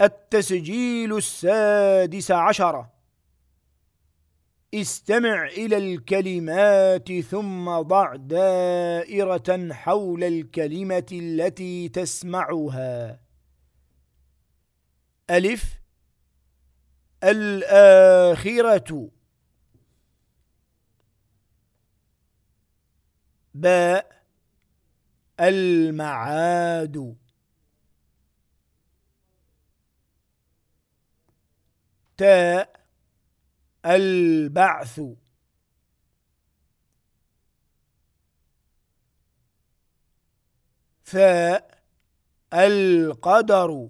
التسجيل السادس عشر. استمع إلى الكلمات ثم ضع دائرة حول الكلمة التي تسمعها. ألف. الآخرة. باء. المعاد. تاء البعث. ثاء القدر.